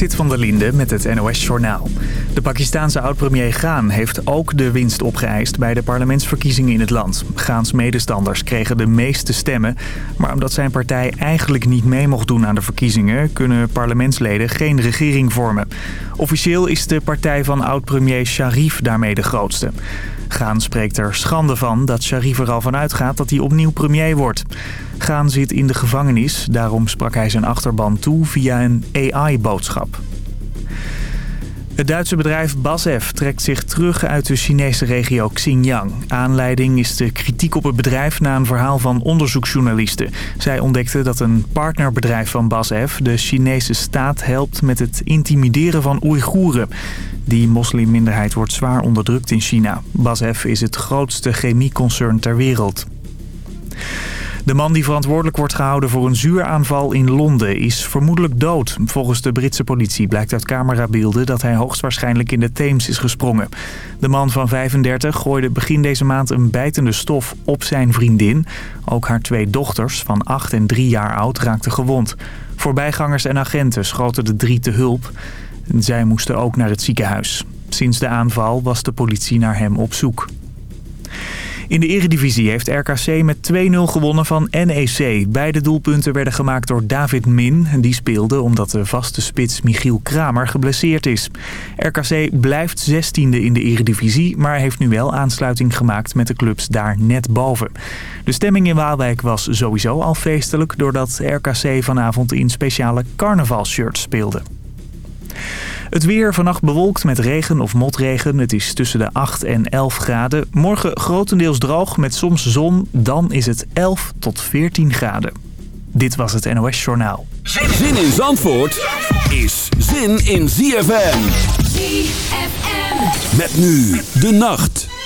Zit van der Linde met het NOS-journaal. De Pakistanse oud-premier Gaan heeft ook de winst opgeëist bij de parlementsverkiezingen in het land. Gaans medestanders kregen de meeste stemmen. Maar omdat zijn partij eigenlijk niet mee mocht doen aan de verkiezingen... kunnen parlementsleden geen regering vormen. Officieel is de partij van oud-premier Sharif daarmee de grootste. Gaan spreekt er schande van dat Sharif er al van uitgaat dat hij opnieuw premier wordt. Gaan zit in de gevangenis, daarom sprak hij zijn achterban toe via een AI-boodschap. Het Duitse bedrijf BASF trekt zich terug uit de Chinese regio Xinjiang. Aanleiding is de kritiek op het bedrijf na een verhaal van onderzoeksjournalisten. Zij ontdekten dat een partnerbedrijf van BASF de Chinese staat helpt met het intimideren van Oeigoeren. Die moslimminderheid wordt zwaar onderdrukt in China. BASF is het grootste chemieconcern ter wereld. De man die verantwoordelijk wordt gehouden voor een zuuraanval in Londen is vermoedelijk dood. Volgens de Britse politie blijkt uit camerabeelden dat hij hoogstwaarschijnlijk in de Theems is gesprongen. De man van 35 gooide begin deze maand een bijtende stof op zijn vriendin. Ook haar twee dochters van 8 en 3 jaar oud raakten gewond. Voorbijgangers en agenten schoten de drie te hulp. Zij moesten ook naar het ziekenhuis. Sinds de aanval was de politie naar hem op zoek. In de eredivisie heeft RKC met 2-0 gewonnen van NEC. Beide doelpunten werden gemaakt door David Min. Die speelde omdat de vaste spits Michiel Kramer geblesseerd is. RKC blijft 16e in de eredivisie, maar heeft nu wel aansluiting gemaakt met de clubs daar net boven. De stemming in Waalwijk was sowieso al feestelijk... doordat RKC vanavond in speciale carnavalshirts speelde. Het weer vannacht bewolkt met regen of motregen. Het is tussen de 8 en 11 graden. Morgen grotendeels droog met soms zon. Dan is het 11 tot 14 graden. Dit was het NOS Journaal. Zin in Zandvoort is zin in ZFM. ZFM. Met nu de nacht.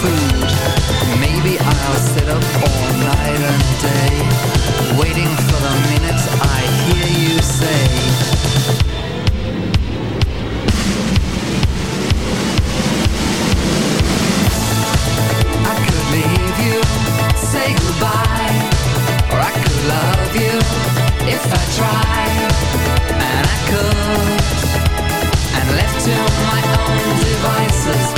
food. Maybe I'll sit up all night and day Waiting for the minute I hear you say I could leave you, say goodbye Or I could love you if I try And I could And left to my own devices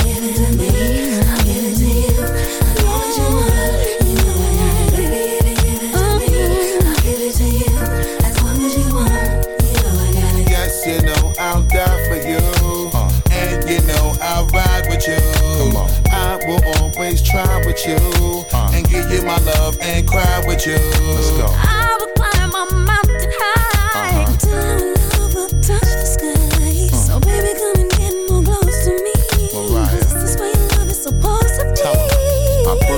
always try with you. Uh. And give you my love and cry with you. Let's go. I will climb a mountain high uh-huh. Till our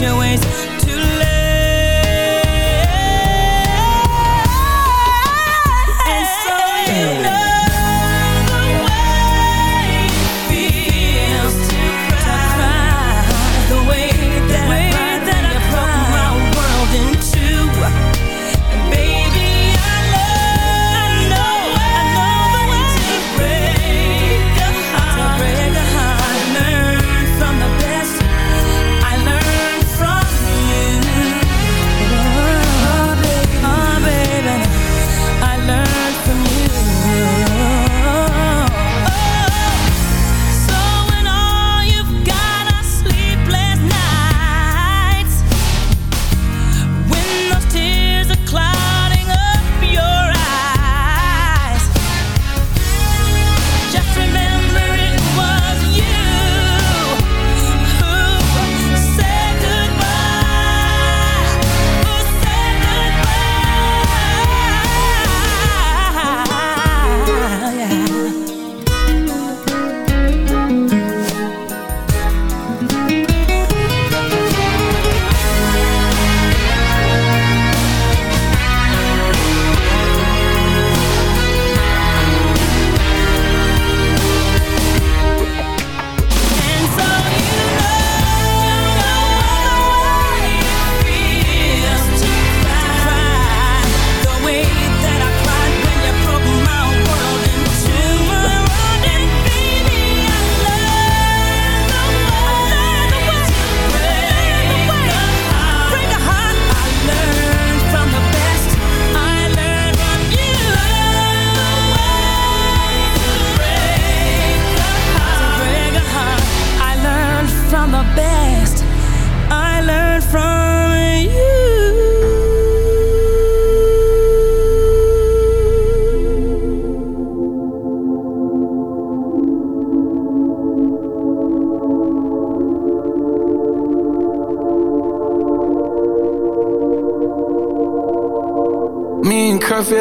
your ways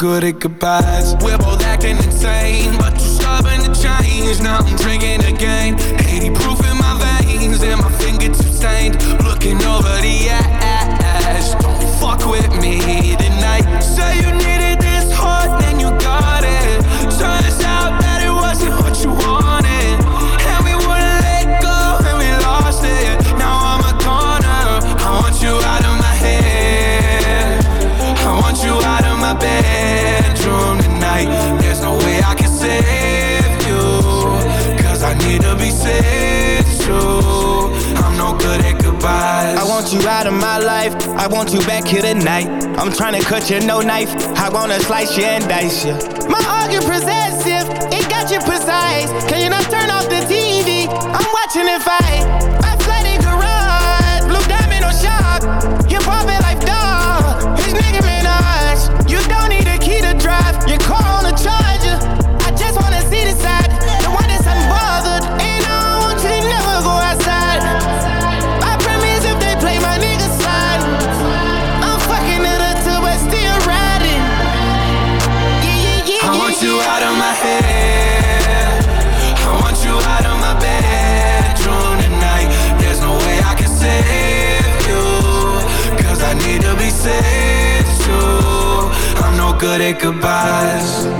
good at goodbyes. We're both acting insane, but too stubborn to change. Now I'm drinking again. 80 proof in my veins, and my fingertips stained. Looking over the ash. Don't fuck with me tonight. Say you needed I want you back here tonight. I'm trying to cut you, no knife. I wanna slice you and dice you. My argument possessive, it got you precise. Can you not turn off the TV? I'm watching it fight. My flooded garage, blue diamond on shock. You pop it like dog. His nigga Minaj. You don't need a key to drive. Your car goodbyes.